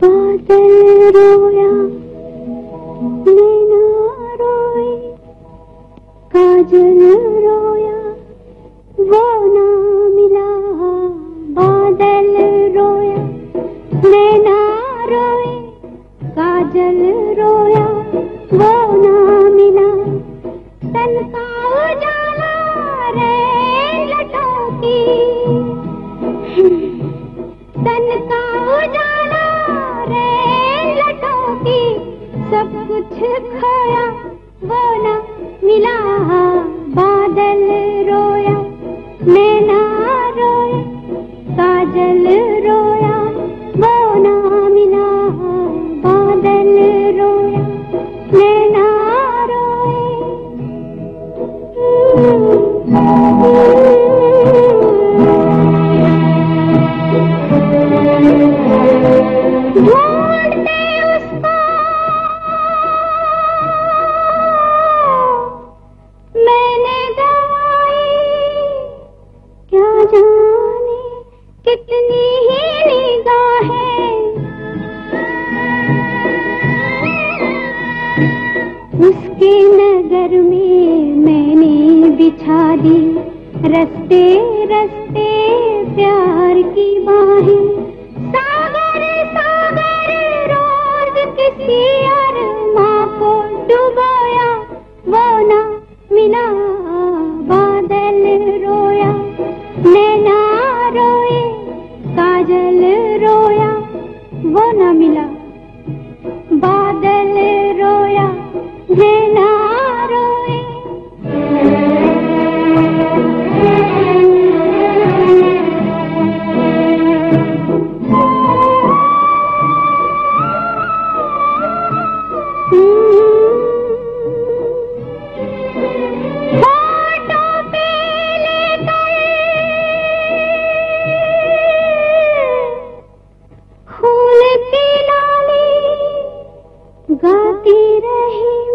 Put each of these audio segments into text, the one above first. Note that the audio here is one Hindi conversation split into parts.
बादल रोया नैना रोए काजल रोया, वो ना मिला बादल रोया नैना रोए काजल रोया, वो ना मिला। तन का उजाला रे लटोकी तन का उजाला सब कुछ खोया वो न मिला बादल रोया नैना रोया, काजल रोया वो न मिला बादल रोया नैना ढूंढते नगर में मैंने बिछा दी। रस्ते रस्ते प्यार की बाहें। सागर सागर, रोज किसी और माँ को डुबोया। वो ना मिला बादल रोया। नैना रोए, काजल रोया। वो ना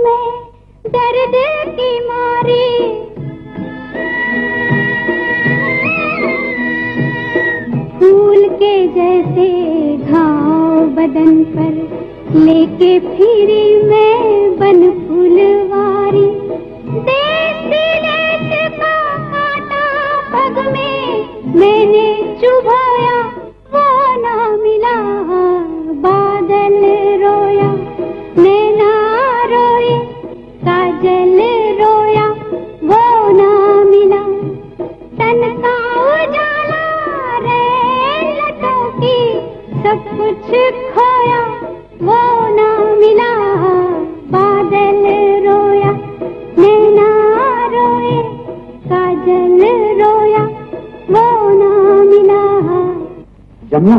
मैं दर्द की मारी। फूल के जैसे घाव बदन पर लेके फिरी मैं बन का मैंने चुभाया सब कुछ खोया, वो ना मिला। बादल रोया नैना रोए, काजल रोया, वो ना मिला। जमुना